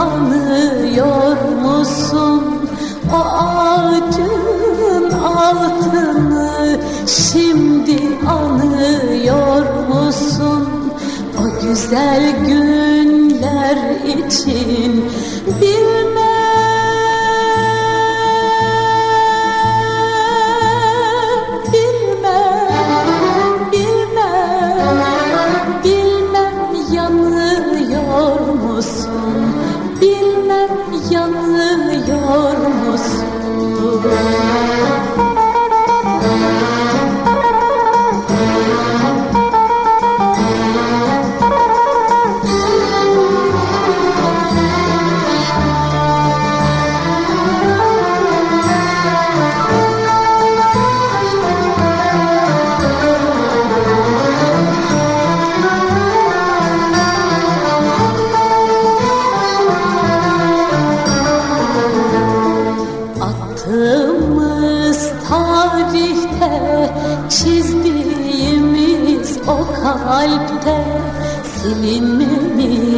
anıyor musun? O ağacın altını şimdi anıyor musun? O güzel günler için bilmem,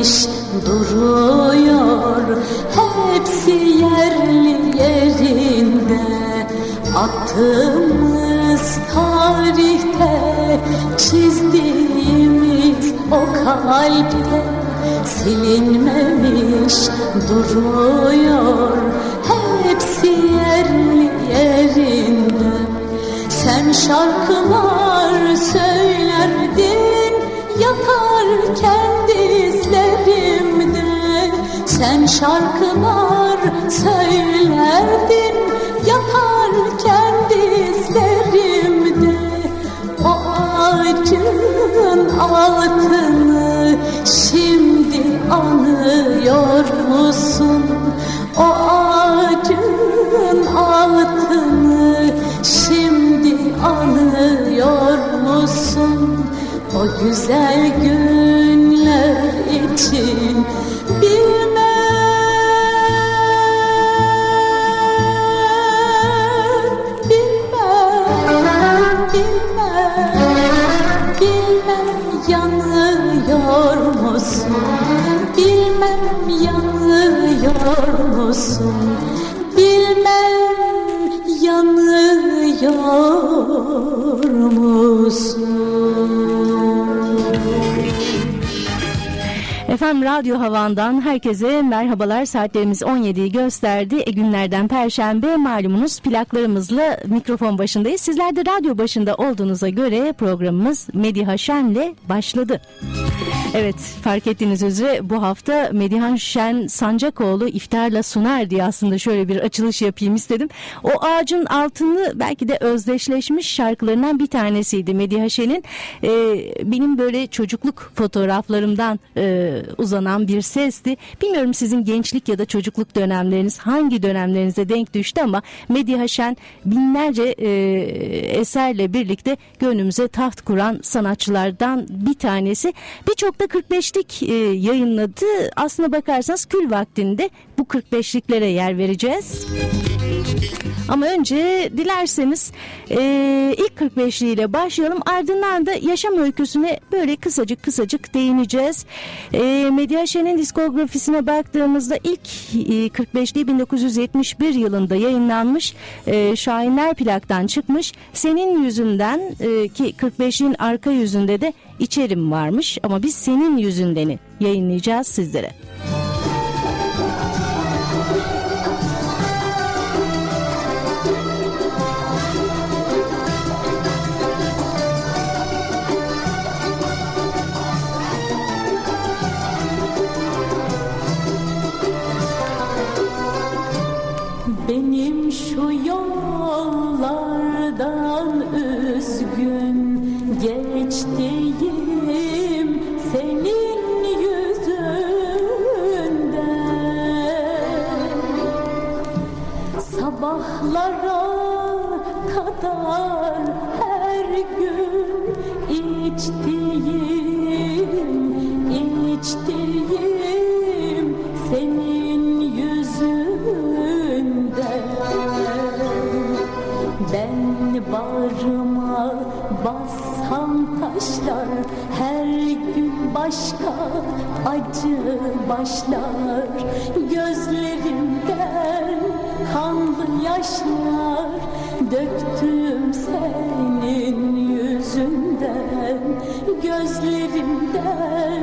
silinmemiş duruyor hepsi yerli yerinde. Attığımız tarihte çizdiğimiz o kalpte silinmemiş duruyor. Hepsi yerli yerinde. Sen şarkılar söylerdin dizlerimde sen şarkılar söylerdin yakarken dizlerimde o ağacın altını şimdi anıyor musun? O ağacın altını şimdi anıyor musun? O güzel günler Efendim Radyo Havan'dan herkese merhabalar. Saatlerimiz 17'yi gösterdi. E, günlerden Perşembe malumunuz plaklarımızla mikrofon başındayız. Sizler de radyo başında olduğunuza göre programımız Mediha Şen'le başladı. Evet fark ettiğiniz üzere bu hafta Medihan Şen Sancakoğlu iftarla sunar diye aslında şöyle bir açılış yapayım istedim. O ağacın altını belki de özdeşleşmiş şarkılarından bir tanesiydi Mediha Şen'in. Ee, benim böyle çocukluk fotoğraflarımdan e, uzanan bir sesti. Bilmiyorum sizin gençlik ya da çocukluk dönemleriniz hangi dönemlerinize denk düştü ama Medya Şen binlerce e, eserle birlikte gönlümüze taht kuran sanatçılardan bir tanesi. Birçok da 45'lik e, yayınladı. Aslına bakarsanız kül vaktinde bu 45'liklere yer vereceğiz. Ama önce dilerseniz e, ilk 45'li ile başlayalım. Ardından da yaşam öyküsüne böyle kısacık kısacık değineceğiz. E, Medyaşen'in diskografisine baktığımızda ilk e, 45'li 1971 yılında yayınlanmış e, Şahinler plaktan çıkmış. Senin yüzünden e, ki 45'liğin arka yüzünde de içerim varmış ama biz senin yüzündeni yayınlayacağız sizlere. Benim şu yollardan üzgün geçtiğim Sabahlara kadar her gün içtiğim, içtiğim senin yüzünden Ben bağrıma bassam taşlar Her gün başka acı başlar. Gözlerimden kanlı yaşlar Döktüm senin yüzünden. Gözlerimden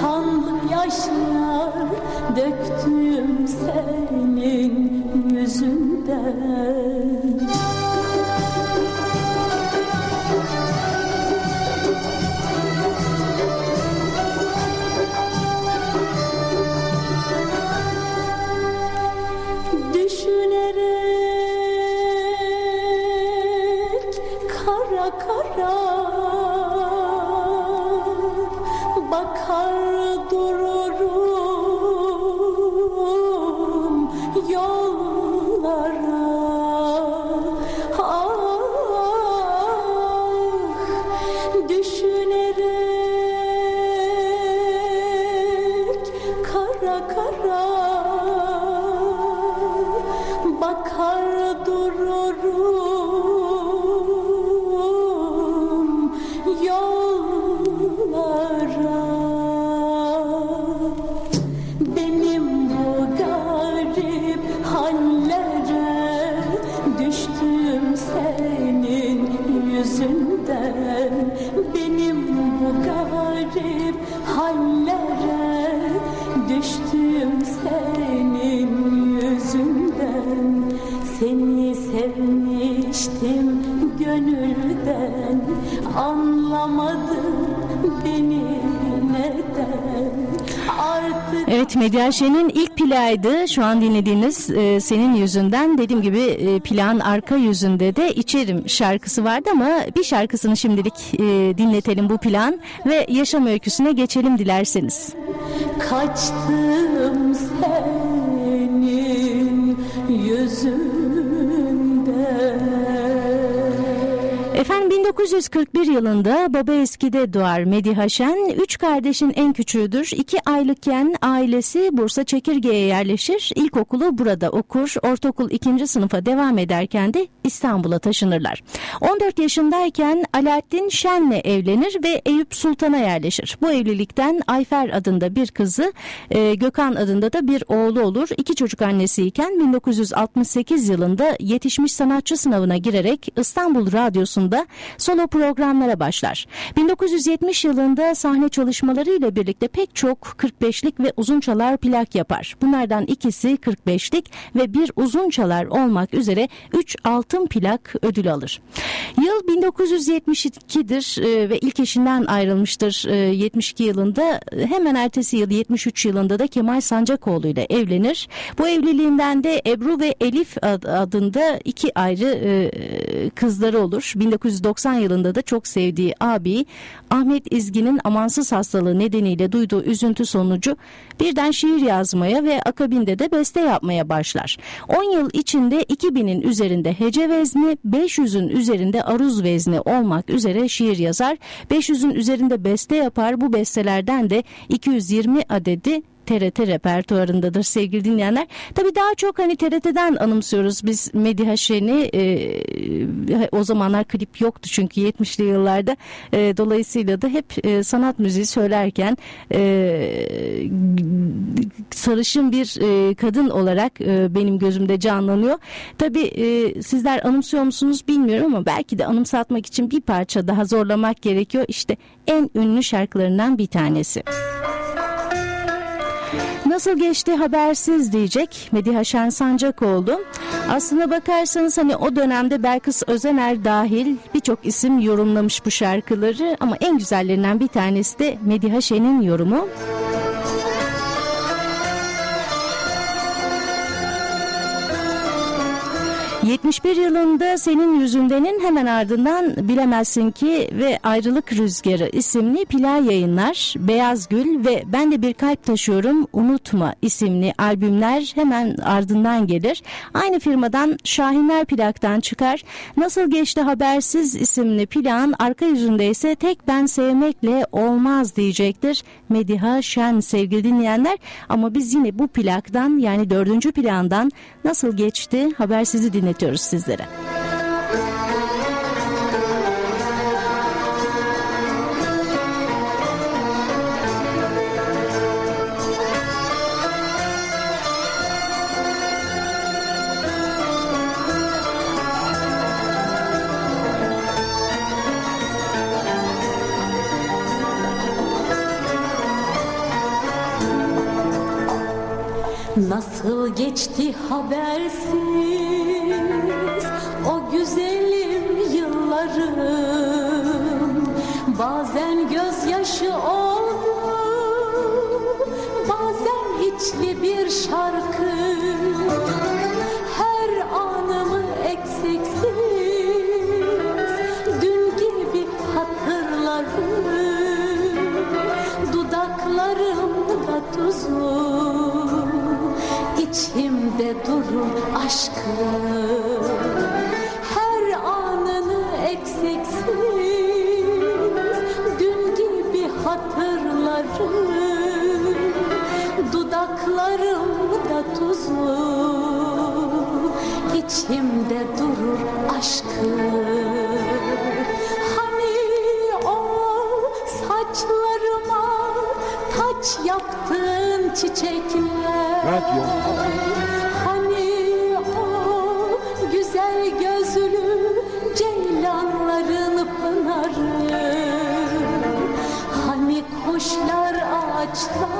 kanlı yaşlar Döktüm senin yüzünden Medyaşen'in ilk plağıydı. Şu an dinlediğiniz e, senin yüzünden. Dediğim gibi e, plağın arka yüzünde de içerim şarkısı vardı ama bir şarkısını şimdilik e, dinletelim bu plan ve yaşam öyküsüne geçelim dilerseniz. Kaçtım senin yüzünden Efendim 1941 yılında Baba Eski'de doğar Medih Haşen. Üç kardeşin en küçüğüdür. İki aylıkken ailesi Bursa Çekirge'ye yerleşir. İlkokulu burada okur. Ortaokul ikinci sınıfa devam ederken de İstanbul'a taşınırlar. 14 yaşındayken Alaaddin Şen'le evlenir ve Eyüp Sultan'a yerleşir. Bu evlilikten Ayfer adında bir kızı, e, Gökhan adında da bir oğlu olur. İki çocuk annesiyken 1968 yılında yetişmiş sanatçı sınavına girerek İstanbul Radyosu'nda solo programlara başlar. 1970 yılında sahne çalışmalarıyla birlikte pek çok 45'lik ve uzun çalar plak yapar. Bunlardan ikisi 45'lik ve bir uzun çalar olmak üzere 3 altın plak ödül alır. Yıl 1972'dir e, ve ilk eşinden ayrılmıştır e, 72 yılında. Hemen ertesi yıl 73 yılında da Kemal Sancakoğlu ile evlenir. Bu evliliğinden de Ebru ve Elif ad- adında iki ayrı e, kızları olur. 1990 1990 yılında da çok sevdiği abi Ahmet İzgi'nin amansız hastalığı nedeniyle duyduğu üzüntü sonucu birden şiir yazmaya ve akabinde de beste yapmaya başlar. 10 yıl içinde 2000'in üzerinde hece vezni, 500'ün üzerinde aruz vezni olmak üzere şiir yazar. 500'ün üzerinde beste yapar. Bu bestelerden de 220 adedi TRT repertuarındadır sevgili dinleyenler. Tabii daha çok hani TRT'den anımsıyoruz biz Mediha Şen'i. E, o zamanlar klip yoktu çünkü 70'li yıllarda. E, dolayısıyla da hep e, sanat müziği söylerken e, sarışın bir e, kadın olarak e, benim gözümde canlanıyor. Tabii e, sizler anımsıyor musunuz bilmiyorum ama belki de anımsatmak için bir parça daha zorlamak gerekiyor. İşte en ünlü şarkılarından bir tanesi. Nasıl geçti habersiz diyecek Mediha Şen Sancak oldu. Aslına bakarsanız hani o dönemde Belkıs Özener dahil birçok isim yorumlamış bu şarkıları ama en güzellerinden bir tanesi de Mediha Şen'in yorumu. 71 yılında Senin Yüzünden'in hemen ardından Bilemezsin ki ve Ayrılık Rüzgarı isimli play yayınlar. Beyaz Gül ve Ben de Bir Kalp Taşıyorum Unutma isimli albümler hemen ardından gelir. Aynı firmadan Şahinler plaktan çıkar. Nasıl Geçti Habersiz isimli plan arka yüzünde ise Tek Ben Sevmekle Olmaz diyecektir. Mediha Şen sevgili dinleyenler ama biz yine bu plaktan yani dördüncü plandan nasıl geçti habersizi dinledik anlatıyoruz sizlere. Nasıl geçti habersiz Bazen gözyaşı oldu Bazen içli bir şarkı. Her anımı eksiksiz Dün gibi hatırlarım. Dudaklarımda tuzu İçimde durur aşkım. tatlı içimde durur aşkı. Hani o saçlarıma taç yaptığın çiçekler? Hani o güzel gözlü ceylanların pınarı? Hani kuşlar ağaçlar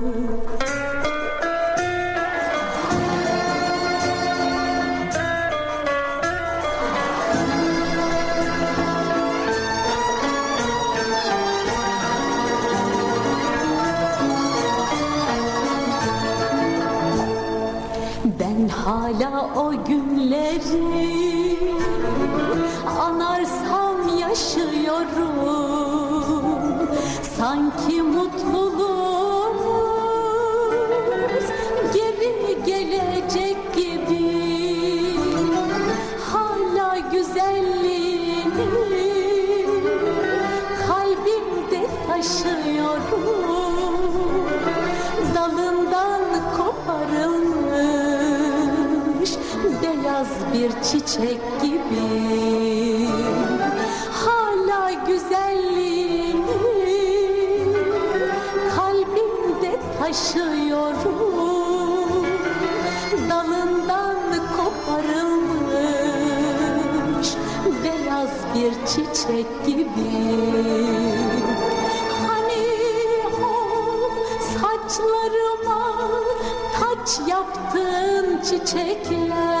o günleri Anarsam yaşıyorum. Sanki mutluluğumuz geri gelecek. bir çiçek gibi. Hala güzelliğini kalbimde taşıyorum. Dalından koparılmış beyaz bir çiçek gibi. Hani o saçlarıma taç yaptığın çiçekler?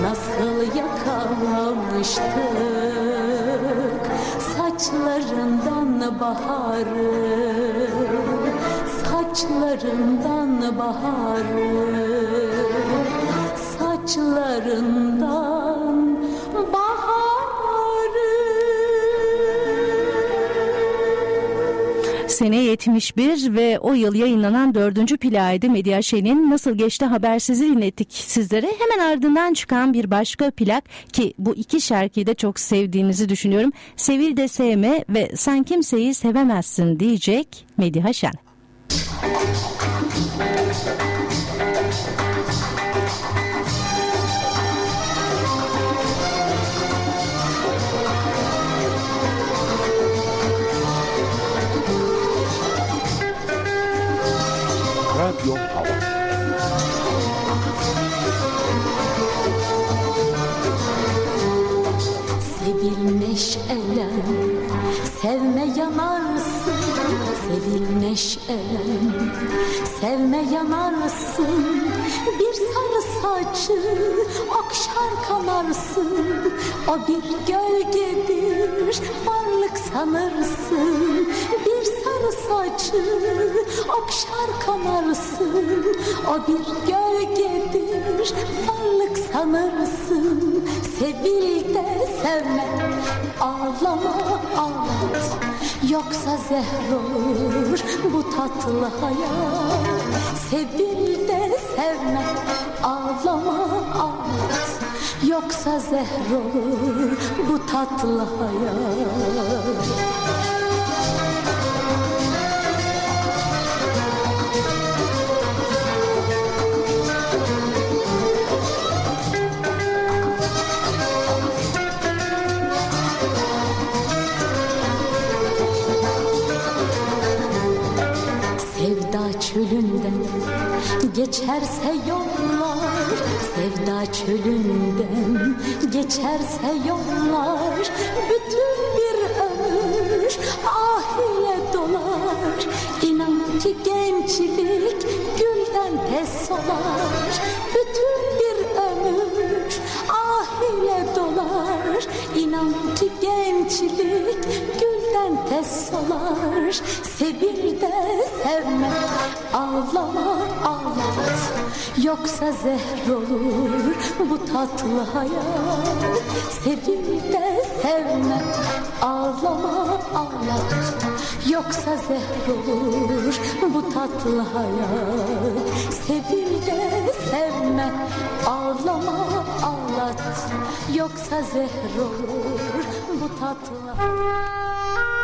Nasıl yakalamıştık saçlarından baharı Saçlarından baharı Saçlarından Sene 71 ve o yıl yayınlanan dördüncü plağıydı Medya Şen'in Nasıl Geçti Habersizi dinlettik sizlere. Hemen ardından çıkan bir başka plak ki bu iki şarkıyı da çok sevdiğinizi düşünüyorum. Sevil de sevme ve sen kimseyi sevemezsin diyecek Medya Şen. Sevme yanarsın Sevil neşelen Sevme yanarsın Bir sarı saçı Okşar kanarsın. O bir gölgedir Varlık sanırsın Bir sarı saçı Okşar kanarsın. O bir gölgedir Varlık sanırsın Sevil de sevme Ağlama ağlat Yoksa zehr olur Bu tatlı hayat. Sevil de sevme Ağlama ağlat Yoksa zehr olur Bu tatlı hayat geçerse yollar Sevda çölünden geçerse yollar Bütün bir ömür ah ile dolar. İnan ki gençlik gülden tez solar. Bütün bir ömür ah ile dolar. İnan ki gençlik gülden tez solar Sevil de sevme ağlama ağlat. Yoksa zehr olur bu tatlı hayat. Sevil de sevme ağlama ağlat. Yoksa zehr olur bu tatlı hayat. Sevil de sevme ağlama ağlat Yoksa zehr olur bu tatlı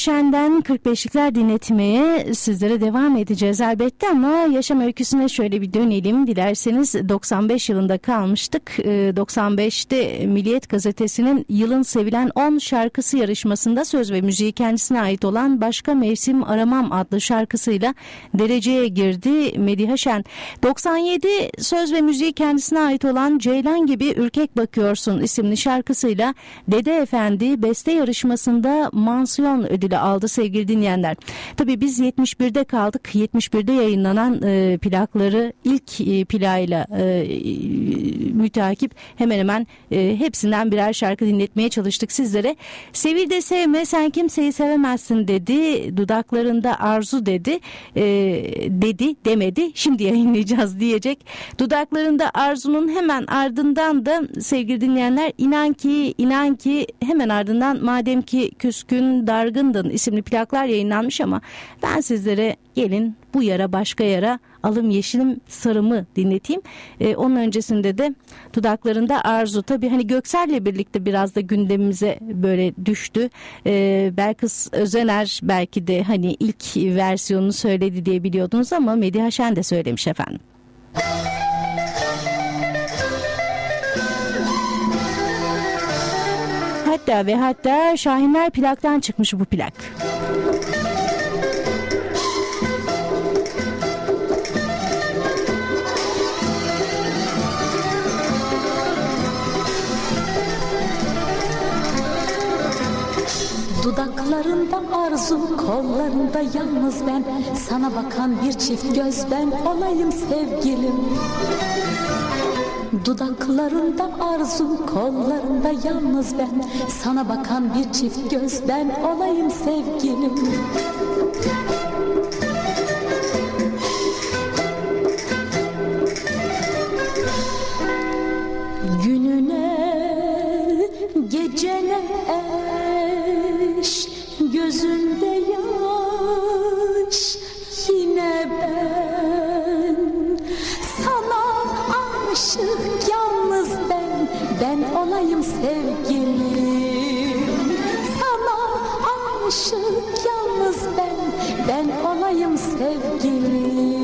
Şen'den 45'likler dinletmeye sizlere devam edeceğiz elbette ama yaşam öyküsüne şöyle bir dönelim. Dilerseniz 95 yılında kalmıştık. 95'te ee, Milliyet Gazetesi'nin yılın sevilen 10 şarkısı yarışmasında söz ve müziği kendisine ait olan Başka Mevsim Aramam adlı şarkısıyla dereceye girdi Mediha Şen. 97 söz ve müziği kendisine ait olan Ceylan gibi Ürkek Bakıyorsun isimli şarkısıyla Dede Efendi beste yarışmasında mansiyon ödülü aldı sevgili dinleyenler. Tabii biz 71'de kaldık. 71'de yayınlanan e, plakları ilk e, plağıyla e, mütakip hemen hemen e, hepsinden birer şarkı dinletmeye çalıştık sizlere. Sevil de sevme sen kimseyi sevemezsin dedi. Dudaklarında arzu dedi. E, dedi demedi. Şimdi yayınlayacağız diyecek. Dudaklarında arzunun hemen ardından da sevgili dinleyenler inan ki inan ki hemen ardından madem ki küskün dar Dargındın isimli plaklar yayınlanmış ama ben sizlere gelin bu yara başka yara alım yeşilim sarımı dinleteyim. Ee, onun öncesinde de dudaklarında arzu tabi hani Göksel'le birlikte biraz da gündemimize böyle düştü. Ee, Belkıs Özener belki de hani ilk versiyonunu söyledi diye biliyordunuz ama Mediha Şen de söylemiş efendim. Hatta ve hatta Şahinler plaktan çıkmış bu plak. Dudaklarında arzu, kollarında yalnız ben. Sana bakan bir çift göz ben olayım sevgilim. Dudaklarında arzu, kollarında yalnız ben. Sana bakan bir çift göz ben olayım sevgilim. Gününe, gecene gözümde yaş yine ben. Sana aşık yalnız ben ben olayım sevgilim. Sana aşık yalnız ben ben olayım sevgilim.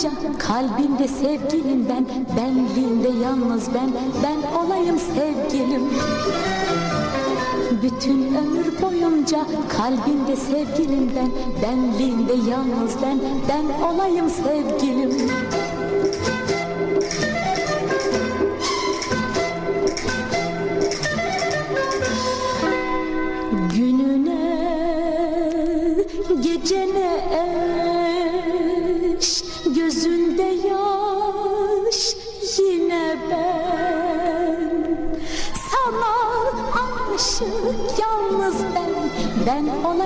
Boyunca kalbinde sevgilim ben Benliğinde yalnız ben, ben olayım sevgilim. Bütün ömür boyunca kalbinde sevgilim ben Benliğinde yalnız ben, ben olayım sevgilim Ben olayım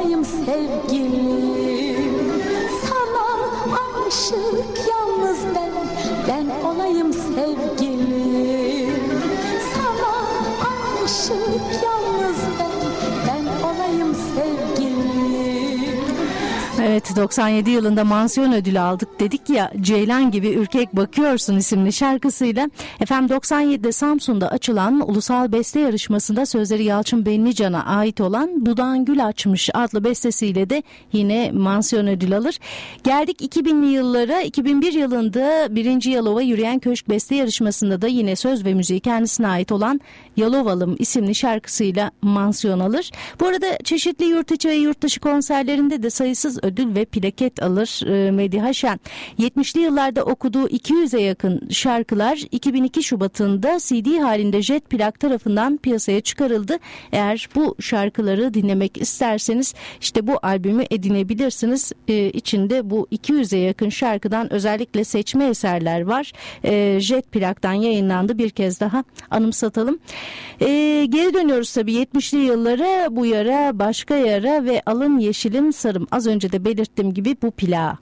1997 yılında mansiyon ödülü aldık. Dedik ya Ceylan gibi ürkek bakıyorsun isimli şarkısıyla. Efendim 97'de Samsun'da açılan ulusal beste yarışmasında sözleri Yalçın Benlican'a ait olan Dudağın Gül Açmış adlı bestesiyle de yine mansiyon ödül alır. Geldik 2000'li yıllara. 2001 yılında 1. Yalova Yürüyen Köşk Beste Yarışması'nda da yine söz ve müziği kendisine ait olan Yalovalım isimli şarkısıyla mansiyon alır. Bu arada çeşitli yurt içi ve yurt dışı konserlerinde de sayısız ödül ve plaket alır e, Mediha Şen. 70'li yıllarda okuduğu 200'e yakın şarkılar 2002 Şubat'ında CD halinde Jet Plak tarafından piyasaya çıkarıldı. Eğer bu şarkıları dinlemek isterseniz işte bu albümü edinebilirsiniz. E, içinde bu 200'e yakın şarkıdan özellikle seçme eserler var. E, Jet Plak'tan yayınlandı bir kez daha anımsatalım. E, geri dönüyoruz tabii 70'li yıllara bu yara başka yara ve alın yeşilim sarım az önce de belirttiğim gibi bu plağa.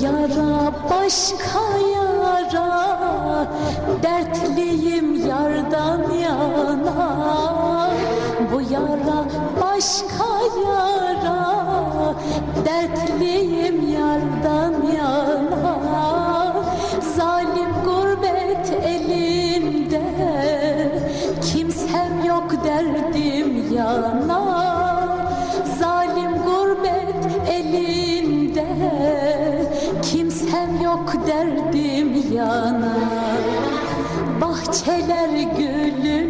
Yara başka yara Dertliyim yardan yana Bu yara başka yara. Dertliyim yardan yana. Zalim gurbet elinde Kimsem yok derdim yana. Zalim gurbet elinde Kimsem yok derdim yana. Bahçeler gülüm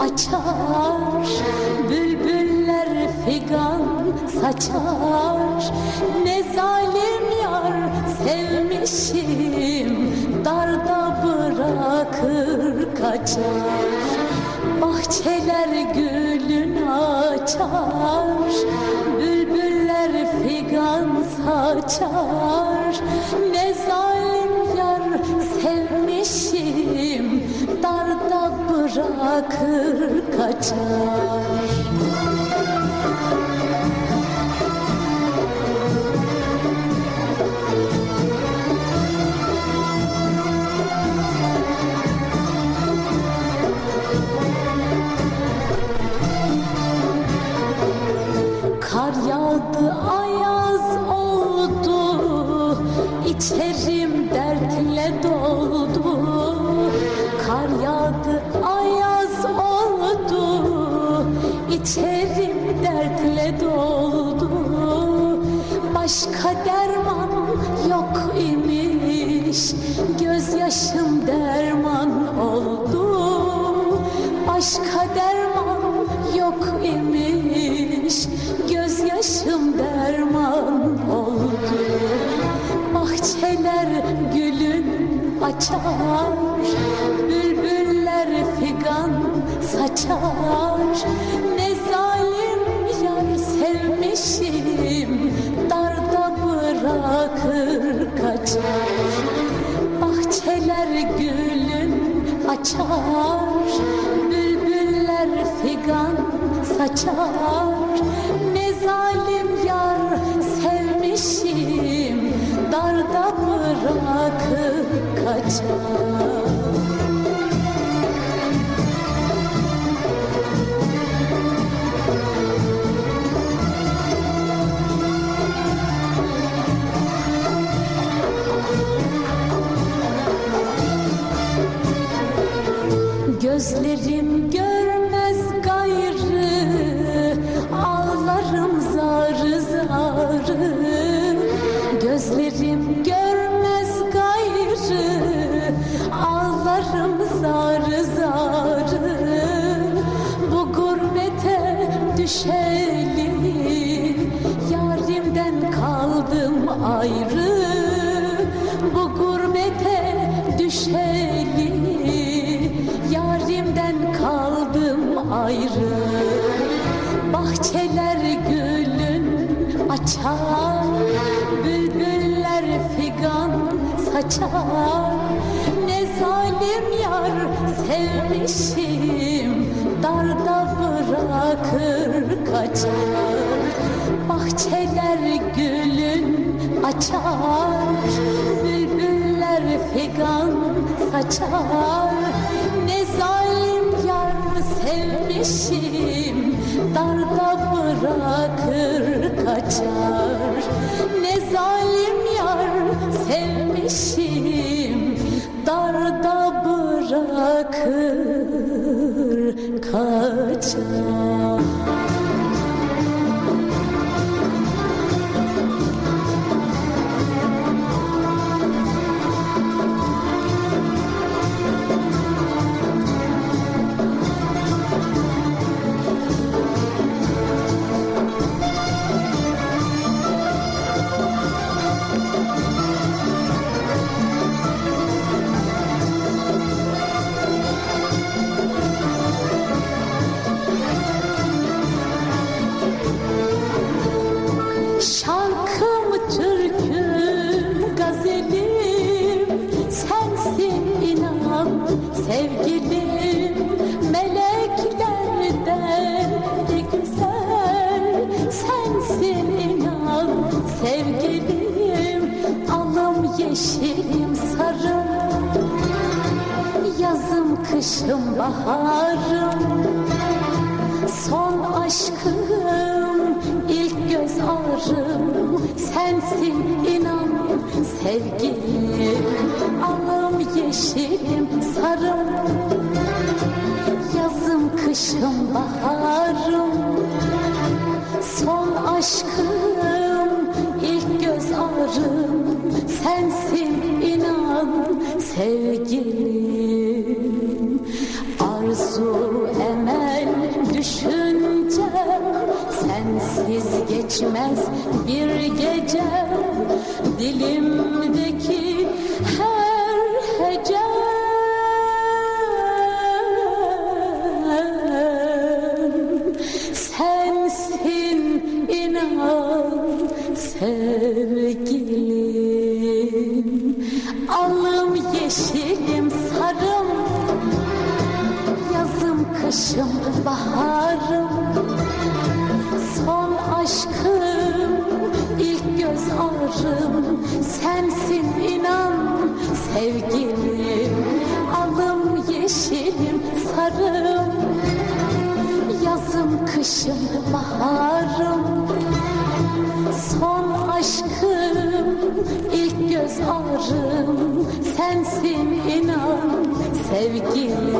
açar. Bülbüller figan saçar. Ne zalim yar sevmişim. Darda bırakır kaçar. Bahçeler gülün açar. Bülbüller figan saçar. Ne bırakır kaçar Başka derman yok imiş. Gözyaşım derman oldu. Başka derman yok imiş. Gözyaşım derman oldu. Bahçeler gülün açar açar Bülbüller figan saçar. Ne zalim yar sevmişim Darda bırakıp kaçar. gözlerim açar Ne zalim yar sevmişim Darda bırakır kaçar. Ne zalim yar sevmişim Darda bırakır kaçar. ağrım sensin inan sevgilim. Alım yeşilim sarım. Yazım kışım baharım. Son aşkım ilk göz ağrım. Sensin inan sevgilim.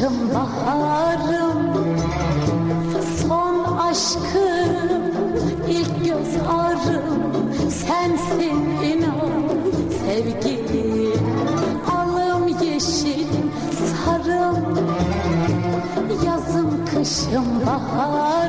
aşkım baharım Son aşkım ilk göz ağrım. Sensin inan sevgilim. Alım yeşil sarım. Yazım kışım bahar.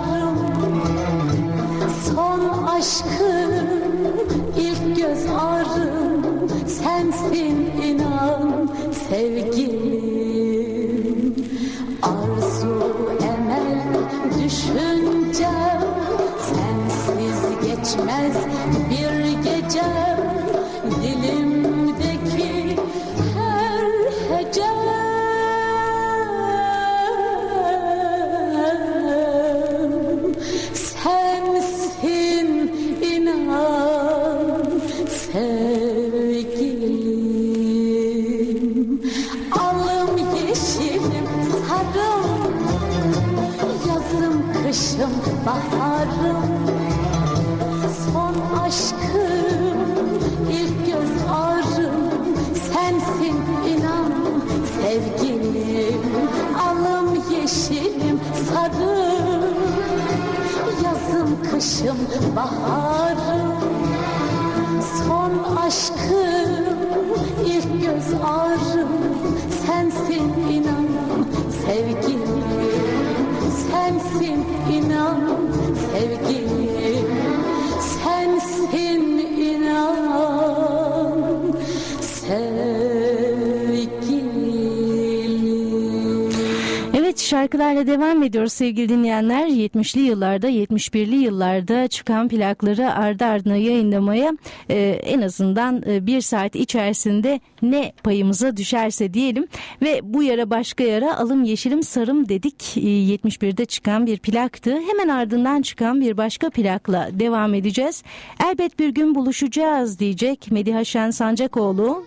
Devam ediyoruz sevgili dinleyenler. 70'li yıllarda 71'li yıllarda çıkan plakları ardı ardına yayınlamaya e, en azından e, bir saat içerisinde ne payımıza düşerse diyelim. Ve bu yara başka yara alım yeşilim sarım dedik. E, 71'de çıkan bir plaktı. Hemen ardından çıkan bir başka plakla devam edeceğiz. Elbet bir gün buluşacağız diyecek Mediha Şen Sancakoğlu.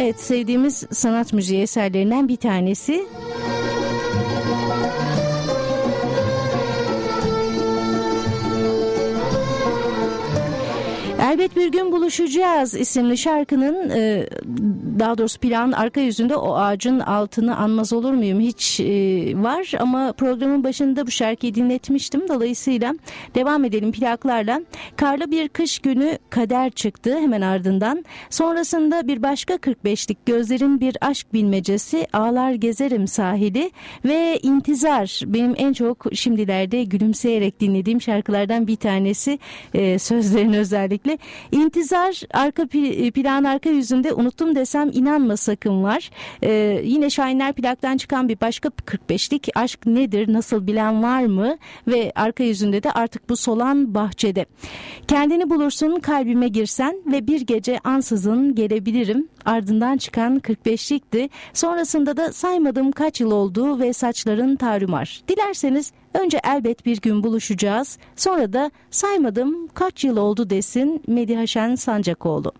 Evet sevdiğimiz sanat müziği eserlerinden bir tanesi. Elbet bir gün buluşacağız isimli şarkının e, daha doğrusu planın arka yüzünde o ağacın altını anmaz olur muyum? Hiç e, var ama programın başında bu şarkıyı dinletmiştim. Dolayısıyla devam edelim plaklarla. Karlı bir kış günü kader çıktı hemen ardından. Sonrasında bir başka 45'lik gözlerin bir aşk bilmecesi ağlar gezerim sahili ve intizar benim en çok şimdilerde gülümseyerek dinlediğim şarkılardan bir tanesi e, sözlerin özellikle İntizar arka pl- plan arka yüzünde unuttum desem inanma sakın var. Ee, yine Şahinler plaktan çıkan bir başka 45'lik aşk nedir nasıl bilen var mı ve arka yüzünde de artık bu solan bahçede. Kendini bulursun kalbime girsen ve bir gece ansızın gelebilirim. Ardından çıkan 45'likti. Sonrasında da saymadım kaç yıl oldu ve saçların tarumar. Dilerseniz Önce elbet bir gün buluşacağız. Sonra da saymadım kaç yıl oldu desin Mediha Şen Sancakoğlu.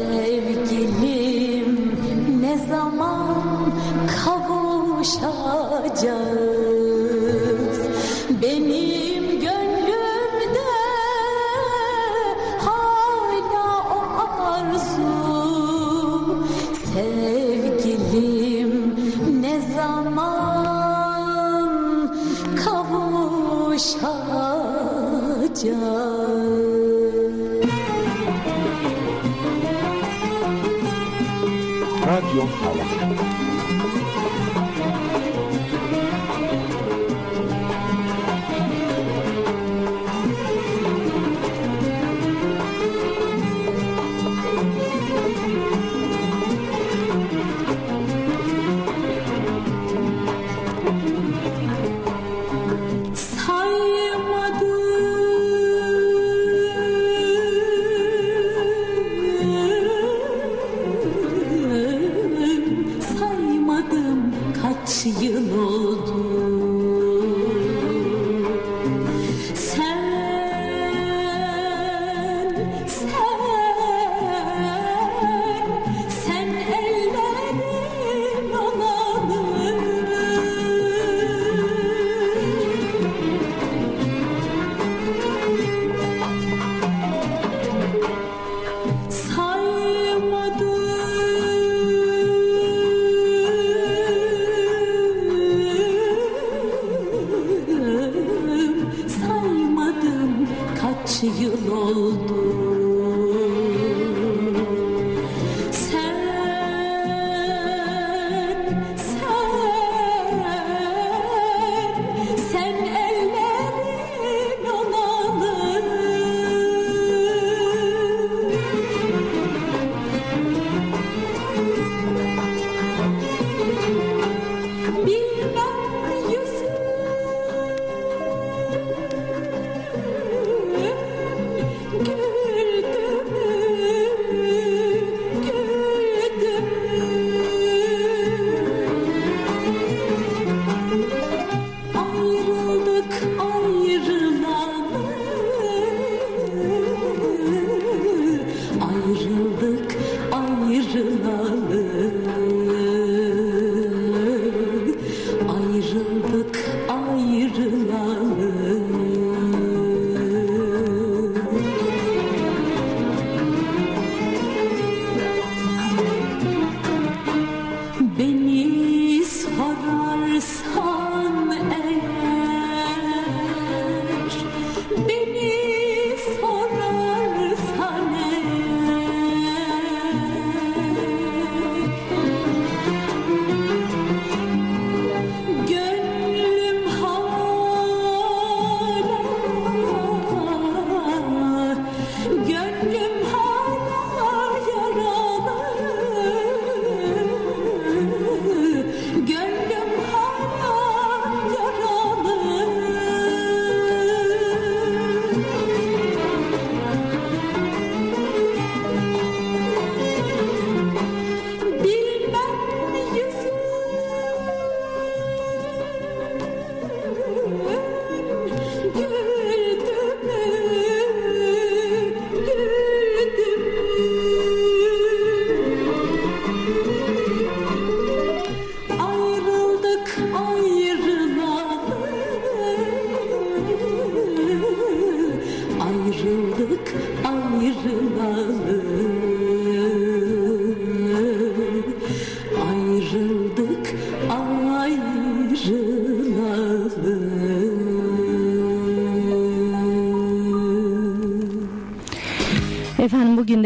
Sevgilim ne zaman kavuşacağız yıl oldu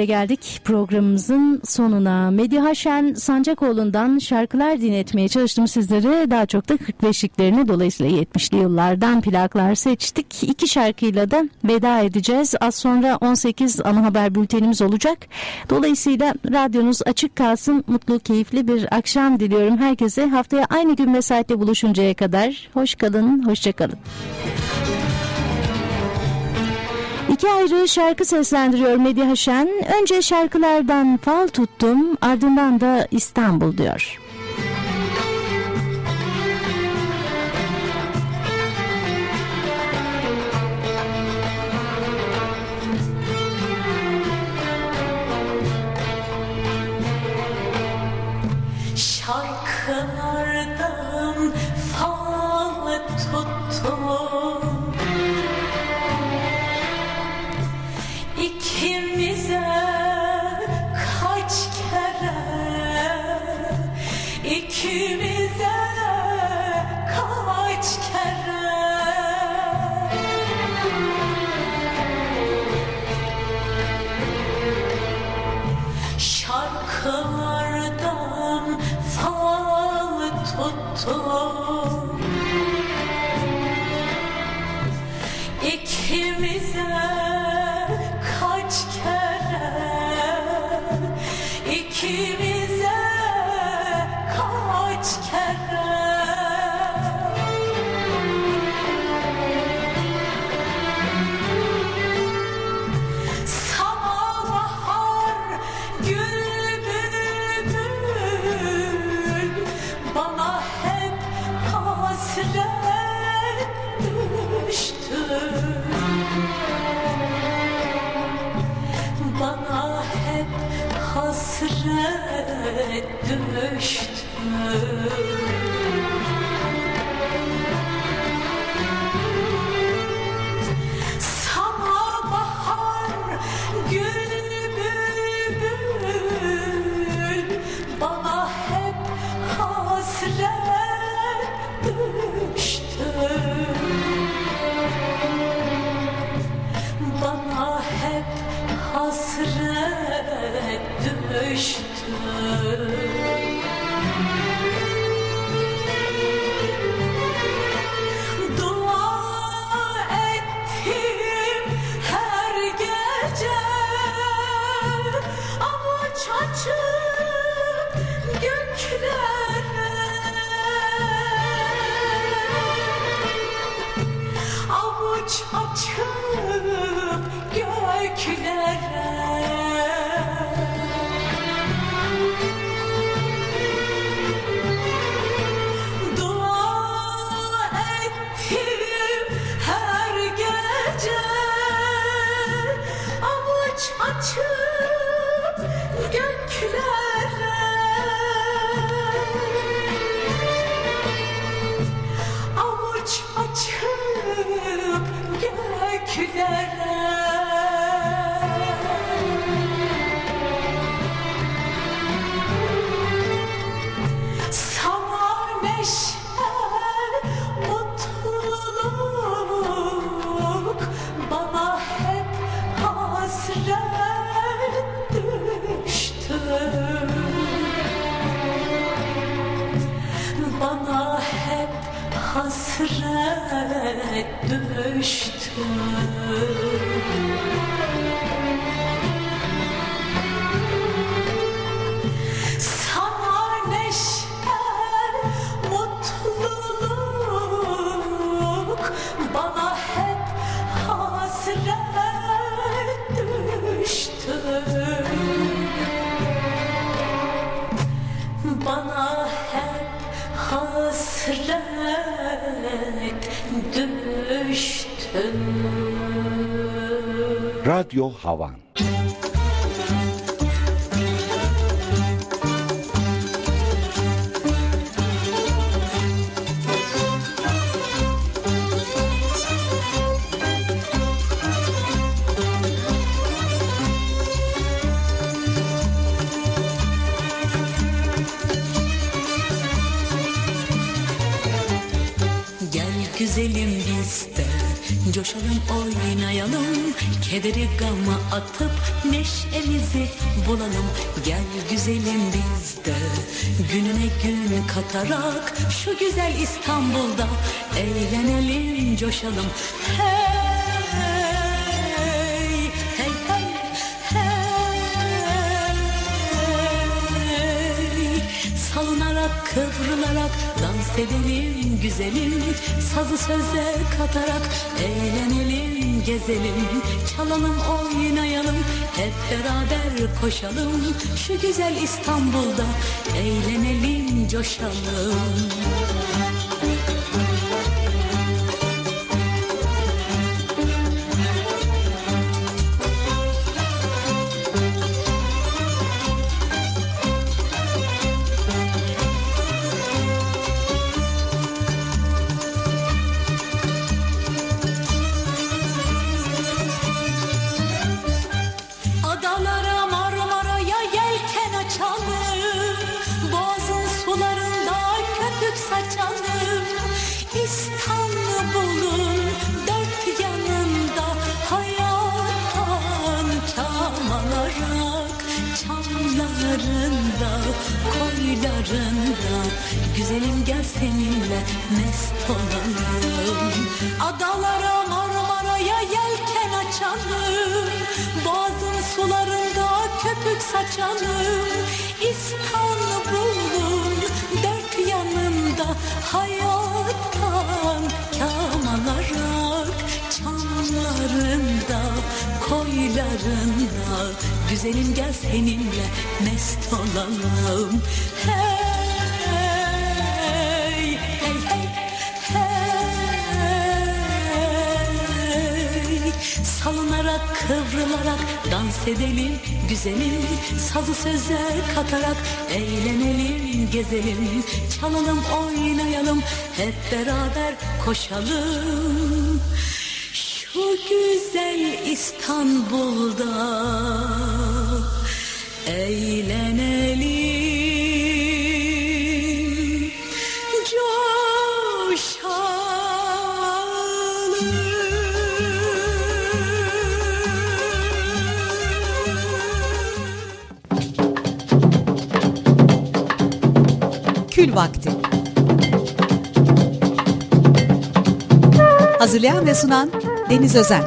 De geldik programımızın sonuna. Medya Şen Sancakoğlu'ndan şarkılar dinletmeye çalıştım sizlere. Daha çok da 45'liklerini dolayısıyla 70'li yıllardan plaklar seçtik. İki şarkıyla da veda edeceğiz. Az sonra 18 ana haber bültenimiz olacak. Dolayısıyla radyonuz açık kalsın. Mutlu, keyifli bir akşam diliyorum herkese. Haftaya aynı gün ve saatte buluşuncaya kadar. Hoş kalın, hoşça kalın. İki ayrı şarkı seslendiriyor Medya Şen. Önce şarkılardan fal tuttum ardından da İstanbul diyor. Şarkılardan fal tuttum hasret düştü Radyo Havan Coşalım oynayalım. Kederi gama atıp neşemizi bulalım. Gel güzelim biz de Gününe gün katarak Şu güzel İstanbul'da Eğlenelim coşalım. Hey hey hey hey. Salınarak kıvrılarak dans edelim güzelim Sazı söze katarak eğlenelim gezelim. Çalalım oynayalım hep beraber koşalım. Şu güzel İstanbul'da eğlenelim coşalım İstanbul'un dört yanında hayattan çamalarak Çamlarında, koylarında. Güzelim gel seninle mest olalım. Adalara Marmara'ya yelken açalım. Boğazın sularında köpük saçalım. İstanbul'un dört yanında hayattan Çamlarında, koylarında Güzelim gel seninle mest olalım. Hey, hey, hey, hey. Salınarak kıvrılarak dans edelim güzelim. Sazı söze katarak eğlenelim gezelim. Çalalım oynayalım hep beraber koşalım Şu güzel İstanbul'da eğlenelim. Kül Vakti. Hazırlayan ve sunan Deniz Özen